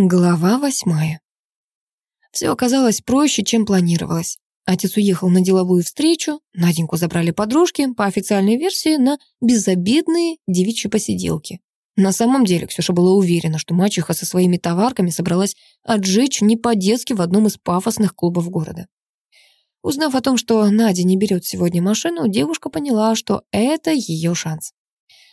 Глава восьмая. Все оказалось проще, чем планировалось. Отец уехал на деловую встречу, Наденьку забрали подружки, по официальной версии, на безобидные девичьи посиделки. На самом деле Ксюша была уверена, что мачеха со своими товарками собралась отжечь не по-детски в одном из пафосных клубов города. Узнав о том, что Надя не берет сегодня машину, девушка поняла, что это ее шанс.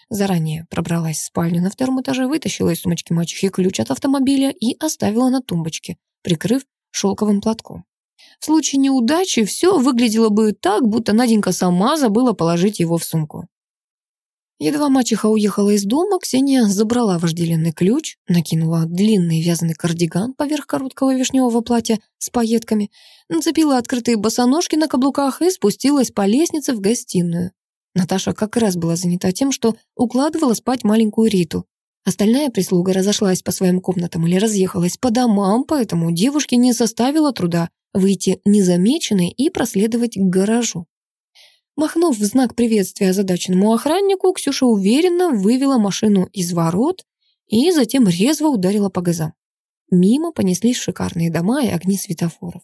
Заранее пробралась в спальню на втором этаже, вытащила из сумочки мачехи ключ от автомобиля и оставила на тумбочке, прикрыв шелковым платком. В случае неудачи все выглядело бы так, будто Наденька сама забыла положить его в сумку. Едва мачеха уехала из дома, Ксения забрала вожделенный ключ, накинула длинный вязаный кардиган поверх короткого вишневого платья с пайетками, нацепила открытые босоножки на каблуках и спустилась по лестнице в гостиную. Наташа как раз была занята тем, что укладывала спать маленькую Риту. Остальная прислуга разошлась по своим комнатам или разъехалась по домам, поэтому девушке не составило труда выйти незамеченной и проследовать к гаражу. Махнув в знак приветствия озадаченному охраннику, Ксюша уверенно вывела машину из ворот и затем резво ударила по газам. Мимо понеслись шикарные дома и огни светофоров.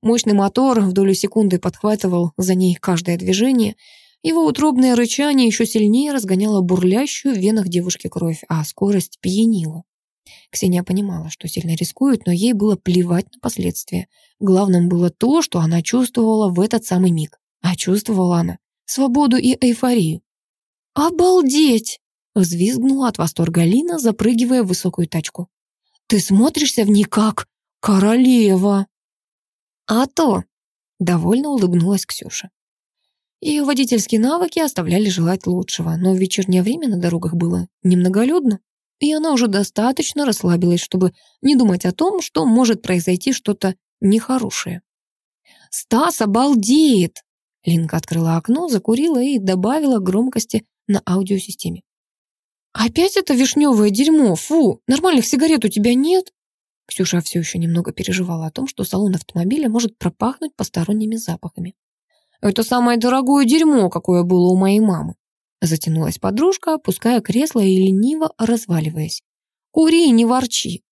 Мощный мотор в долю секунды подхватывал за ней каждое движение — его утробное рычание еще сильнее разгоняло бурлящую в венах девушки кровь, а скорость пьянила. Ксения понимала, что сильно рискует, но ей было плевать на последствия. Главным было то, что она чувствовала в этот самый миг. А чувствовала она свободу и эйфорию. «Обалдеть!» — взвизгнула от восторга Лина, запрыгивая в высокую тачку. «Ты смотришься в ней как королева!» «А то!» — довольно улыбнулась Ксюша. Ее водительские навыки оставляли желать лучшего, но в вечернее время на дорогах было немноголюдно, и она уже достаточно расслабилась, чтобы не думать о том, что может произойти что-то нехорошее. «Стас обалдеет!» Линка открыла окно, закурила и добавила громкости на аудиосистеме. «Опять это вишневое дерьмо? Фу! Нормальных сигарет у тебя нет?» Ксюша все еще немного переживала о том, что салон автомобиля может пропахнуть посторонними запахами. Это самое дорогое дерьмо, какое было у моей мамы. Затянулась подружка, опуская кресло и лениво разваливаясь. «Кури, не ворчи!»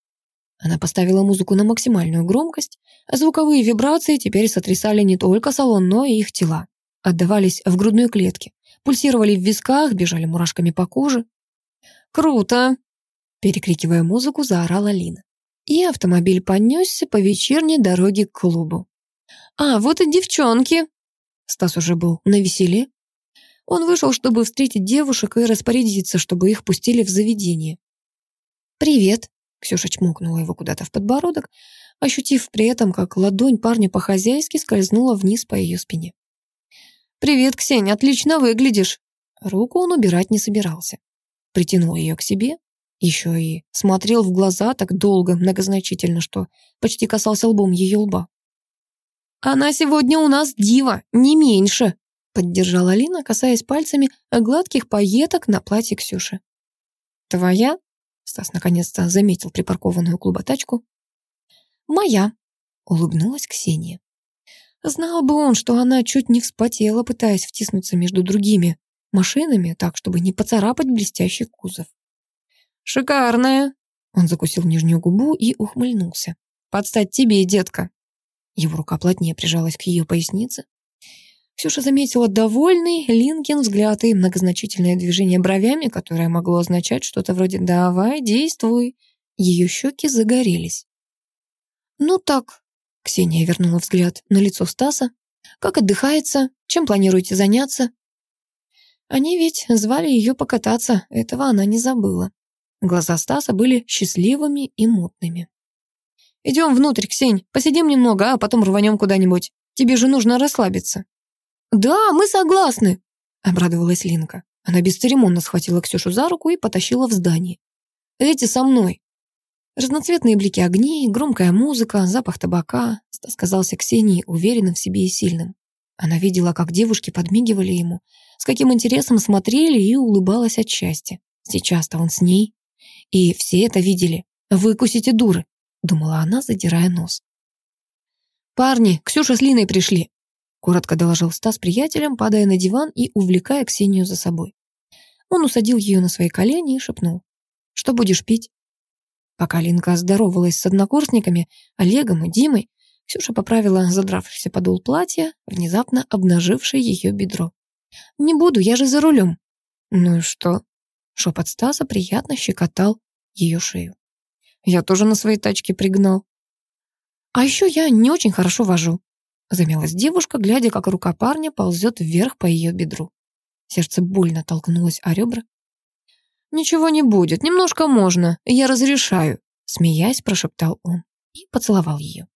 Она поставила музыку на максимальную громкость, а звуковые вибрации теперь сотрясали не только салон, но и их тела. Отдавались в грудной клетке, пульсировали в висках, бежали мурашками по коже. «Круто!» Перекрикивая музыку, заорала Лина. И автомобиль понесся по вечерней дороге к клубу. «А, вот и девчонки!» Стас уже был на веселе. Он вышел, чтобы встретить девушек и распорядиться, чтобы их пустили в заведение. «Привет», — Ксюша чмокнула его куда-то в подбородок, ощутив при этом, как ладонь парня по-хозяйски скользнула вниз по ее спине. «Привет, Ксень, отлично выглядишь». Руку он убирать не собирался. Притянул ее к себе, еще и смотрел в глаза так долго, многозначительно, что почти касался лбом ее лба. «Она сегодня у нас дива, не меньше», поддержала Лина, касаясь пальцами гладких пайеток на платье Ксюши. «Твоя?» Стас наконец-то заметил припаркованную клуба тачку. «Моя», — улыбнулась Ксения. Знал бы он, что она чуть не вспотела, пытаясь втиснуться между другими машинами, так, чтобы не поцарапать блестящий кузов. «Шикарная!» Он закусил нижнюю губу и ухмыльнулся. «Подстать тебе, детка!» Его рука плотнее прижалась к ее пояснице. Ксюша заметила довольный Линкин взгляд и многозначительное движение бровями, которое могло означать что-то вроде «давай, действуй». Ее щеки загорелись. «Ну так», — Ксения вернула взгляд на лицо Стаса. «Как отдыхается? Чем планируете заняться?» Они ведь звали ее покататься, этого она не забыла. Глаза Стаса были счастливыми и мутными. Идем внутрь, Ксень, посидим немного, а потом рванем куда-нибудь. Тебе же нужно расслабиться». «Да, мы согласны», — обрадовалась Линка. Она бесцеремонно схватила Ксюшу за руку и потащила в здание. «Эти со мной». Разноцветные блики огней, громкая музыка, запах табака. Стас казался Ксении уверенным в себе и сильным. Она видела, как девушки подмигивали ему, с каким интересом смотрели и улыбалась от счастья. Сейчас-то он с ней. И все это видели. Выкусите дуры думала она, задирая нос. «Парни, Ксюша с Линой пришли», — коротко доложил Стас приятелям, падая на диван и увлекая Ксению за собой. Он усадил ее на свои колени и шепнул. «Что будешь пить?» Пока Линка здоровалась с однокурсниками, Олегом и Димой, Ксюша поправила задравшийся подол платья, внезапно обнаживший ее бедро. «Не буду, я же за рулем». «Ну и что?» Шепот Стаса приятно щекотал ее шею. «Я тоже на своей тачке пригнал». «А еще я не очень хорошо вожу», замялась девушка, глядя, как рука парня ползет вверх по ее бедру. Сердце больно толкнулось о ребра. «Ничего не будет, немножко можно, я разрешаю», смеясь, прошептал он и поцеловал ее.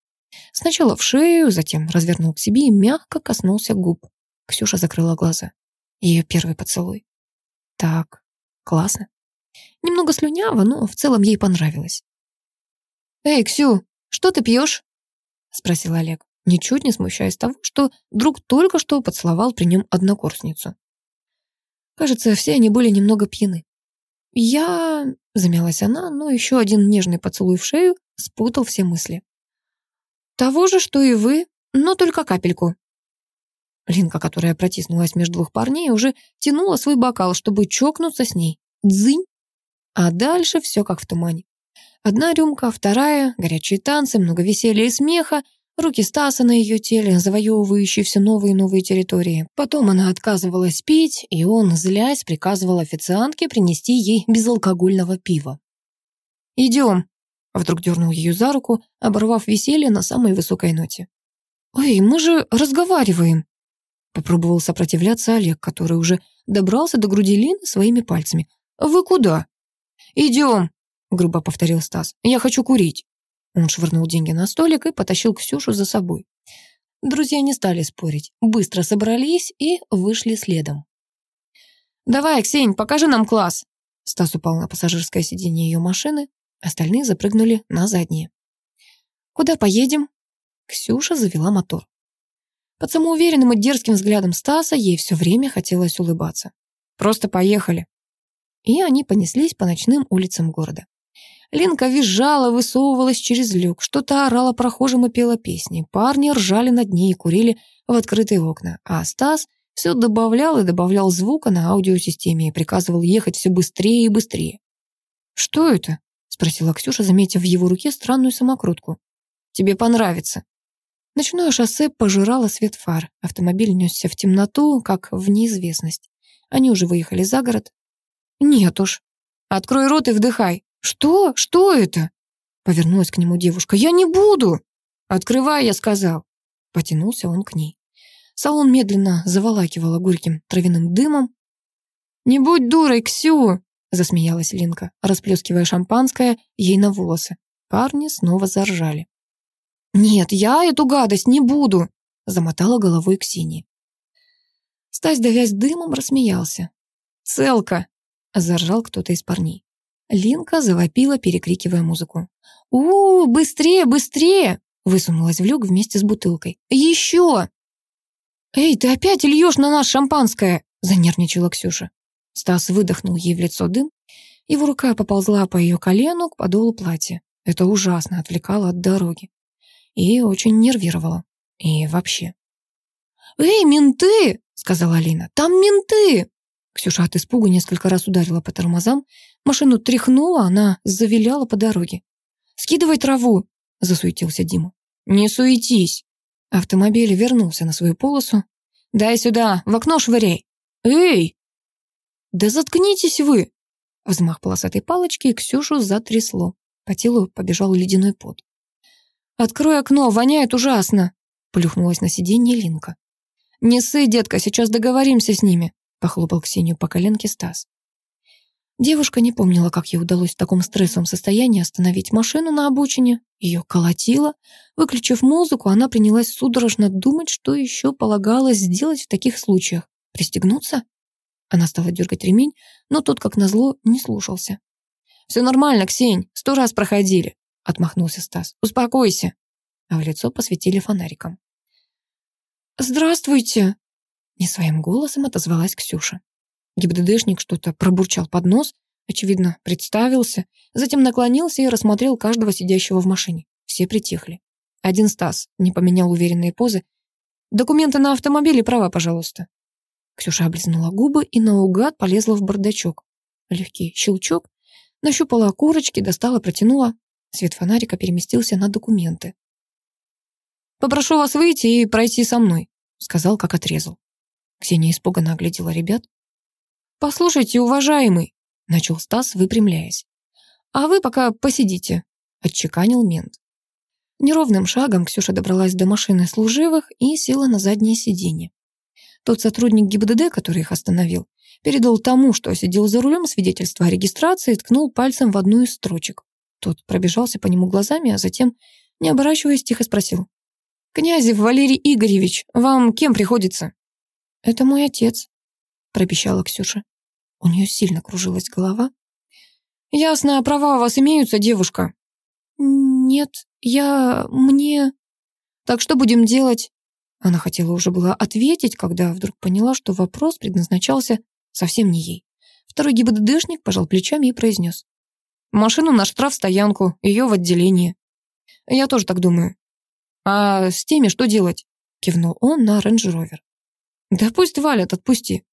Сначала в шею, затем развернул к себе и мягко коснулся губ. Ксюша закрыла глаза. Ее первый поцелуй. Так, классно. Немного слюняво, но в целом ей понравилось. «Эй, Ксю, что ты пьешь?» спросил Олег, ничуть не смущаясь того, что друг только что поцеловал при нем однокурсницу. Кажется, все они были немного пьяны. «Я...» — замялась она, но еще один нежный поцелуй в шею спутал все мысли. «Того же, что и вы, но только капельку». Линка, которая протиснулась между двух парней, уже тянула свой бокал, чтобы чокнуться с ней. Дзынь! А дальше все как в тумане. Одна рюмка, вторая, горячие танцы, много веселья и смеха, руки Стаса на ее теле, завоевывающие все новые и новые территории. Потом она отказывалась пить, и он, злясь, приказывал официантке принести ей безалкогольного пива. «Идем», Вдруг дернул ее за руку, оборвав веселье на самой высокой ноте. «Эй, мы же разговариваем!» Попробовал сопротивляться Олег, который уже добрался до груди Лины своими пальцами. «Вы куда?» «Идем!» — грубо повторил Стас. «Я хочу курить!» Он швырнул деньги на столик и потащил Ксюшу за собой. Друзья не стали спорить, быстро собрались и вышли следом. «Давай, Ксень, покажи нам класс!» Стас упал на пассажирское сиденье ее машины, Остальные запрыгнули на задние. «Куда поедем?» Ксюша завела мотор. Под самоуверенным и дерзким взглядом Стаса ей все время хотелось улыбаться. «Просто поехали». И они понеслись по ночным улицам города. Ленка визжала, высовывалась через люк, что-то орала прохожим и пела песни. Парни ржали над ней и курили в открытые окна, а Стас все добавлял и добавлял звука на аудиосистеме и приказывал ехать все быстрее и быстрее. «Что это?» спросила Ксюша, заметив в его руке странную самокрутку. «Тебе понравится». Ночное шоссе пожирало свет фар. Автомобиль несся в темноту, как в неизвестность. Они уже выехали за город. «Нет уж. Открой рот и вдыхай». «Что? Что это?» Повернулась к нему девушка. «Я не буду!» «Открывай, я сказал». Потянулся он к ней. Салон медленно заволакивало горьким травяным дымом. «Не будь дурой, Ксю!» засмеялась Линка, расплескивая шампанское ей на волосы. Парни снова заржали. «Нет, я эту гадость не буду!» замотала головой Ксения. Стась, давясь дымом, рассмеялся. «Целка!» — заржал кто-то из парней. Линка завопила, перекрикивая музыку. у, -у быстрее, быстрее!» высунулась в люк вместе с бутылкой. «Еще!» «Эй, ты опять льешь на нас шампанское!» занервничала Ксюша. Стас выдохнул ей в лицо дым. Его рука поползла по ее колену к подолу платья. Это ужасно отвлекало от дороги. И очень нервировало. И вообще. «Эй, менты!» — сказала Алина. «Там менты!» Ксюша от испуга несколько раз ударила по тормозам. Машину тряхнула, она завиляла по дороге. «Скидывай траву!» — засуетился Дима. «Не суетись!» Автомобиль вернулся на свою полосу. «Дай сюда, в окно швыряй!» «Эй!» «Да заткнитесь вы!» Взмах полосатой палочки, и Ксюшу затрясло. По телу побежал ледяной пот. «Открой окно, воняет ужасно!» Плюхнулась на сиденье Линка. «Не ссы, детка, сейчас договоримся с ними», похлопал Ксению по коленке Стас. Девушка не помнила, как ей удалось в таком стрессовом состоянии остановить машину на обочине. Ее колотило. Выключив музыку, она принялась судорожно думать, что еще полагалось сделать в таких случаях. Пристегнуться? Она стала дергать ремень, но тот, как назло, не слушался. «Все нормально, Ксень, сто раз проходили», — отмахнулся Стас. «Успокойся». А в лицо посветили фонариком. «Здравствуйте!» Не своим голосом отозвалась Ксюша. ГИБДДшник что-то пробурчал под нос, очевидно, представился, затем наклонился и рассмотрел каждого сидящего в машине. Все притихли. Один Стас не поменял уверенные позы. «Документы на автомобиль и права, пожалуйста». Ксюша облизнула губы и наугад полезла в бардачок. Легкий щелчок. Нащупала окурочки, достала, протянула. Свет фонарика переместился на документы. «Попрошу вас выйти и пройти со мной», — сказал, как отрезал. Ксения испуганно оглядела ребят. «Послушайте, уважаемый», — начал Стас, выпрямляясь. «А вы пока посидите», — отчеканил мент. Неровным шагом Ксюша добралась до машины служивых и села на заднее сиденье. Тот сотрудник ГИБДД, который их остановил, передал тому, что сидел за рулем свидетельство о регистрации, и ткнул пальцем в одну из строчек. Тот пробежался по нему глазами, а затем, не оборачиваясь, тихо спросил. «Князев Валерий Игоревич, вам кем приходится?» «Это мой отец», — пропищала Ксюша. У нее сильно кружилась голова. «Ясно, права у вас имеются, девушка?» «Нет, я... мне...» «Так что будем делать?» Она хотела уже была ответить, когда вдруг поняла, что вопрос предназначался совсем не ей. Второй ГИБДДшник пожал плечами и произнес. «Машину на штрафстоянку, ее в отделение». «Я тоже так думаю». «А с теми что делать?» Кивнул он на Range Rover. «Да пусть валят, отпусти».